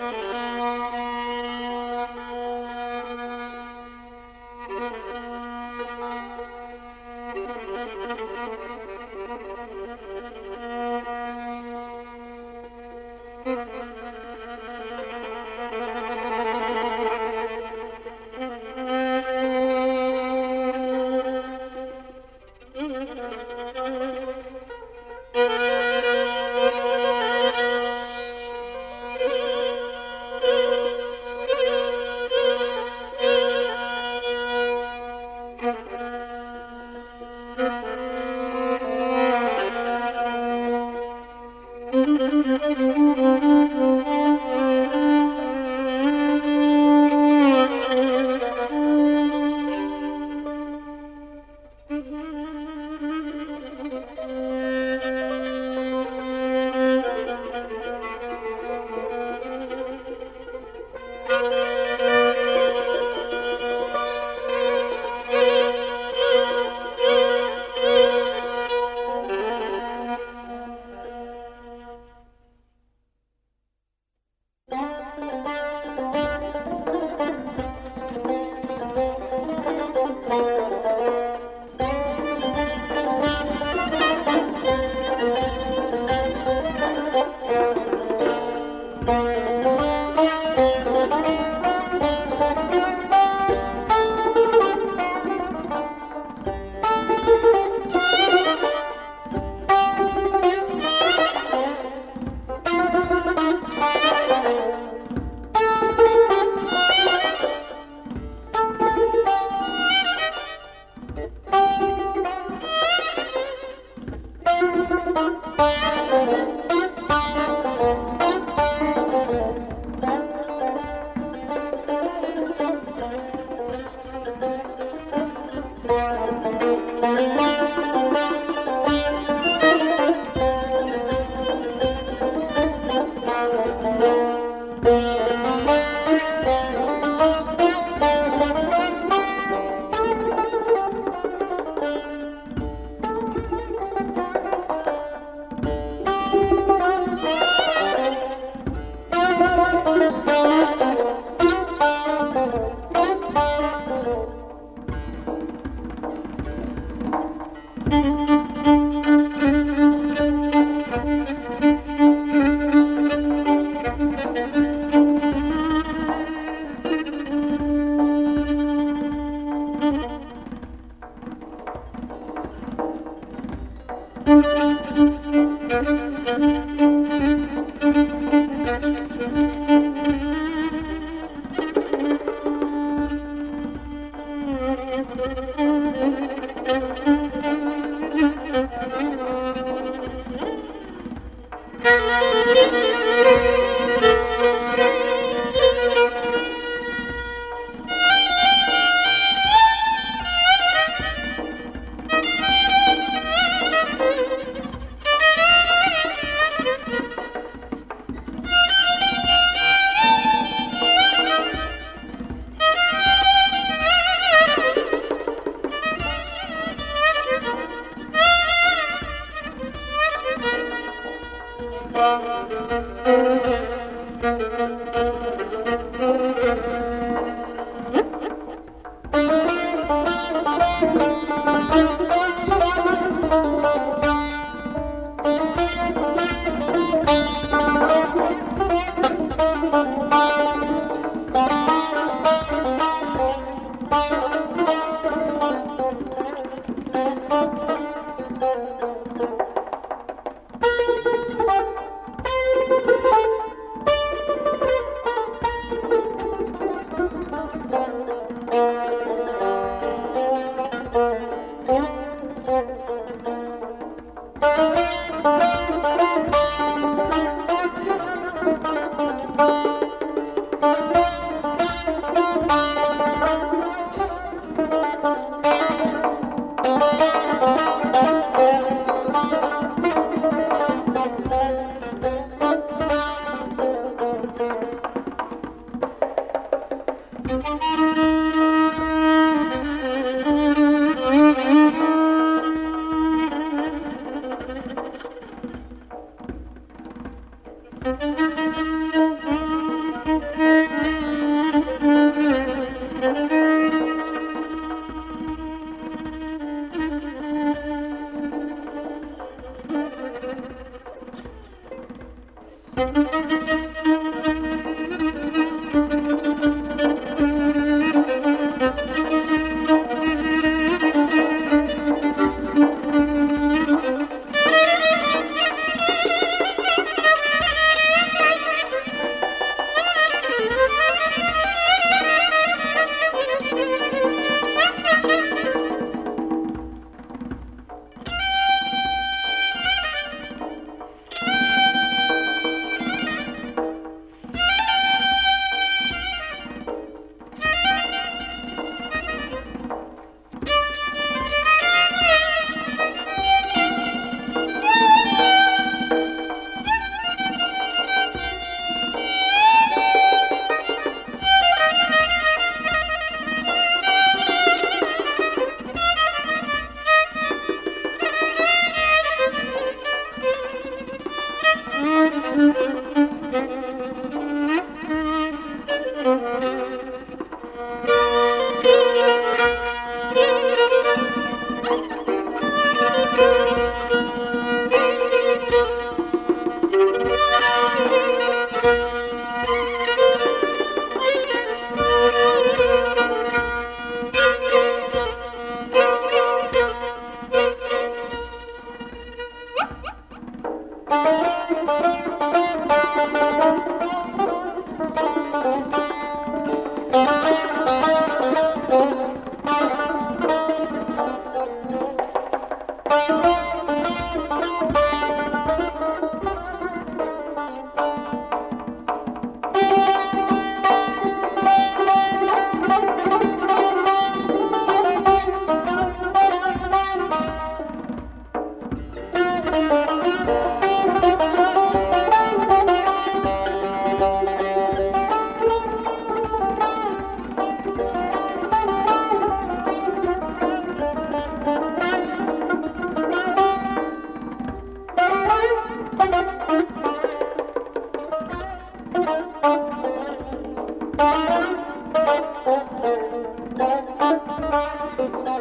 Música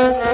Thank you.